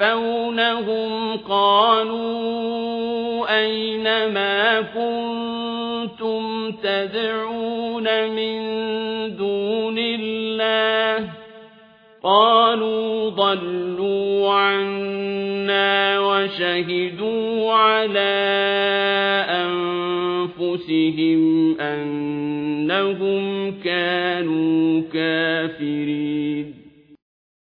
يتوفونهم قالوا أين ما كنتم تدعون من دون الله قالوا ضلوا عنا وشهدوا على أنفسهم أنهم كانوا كافرين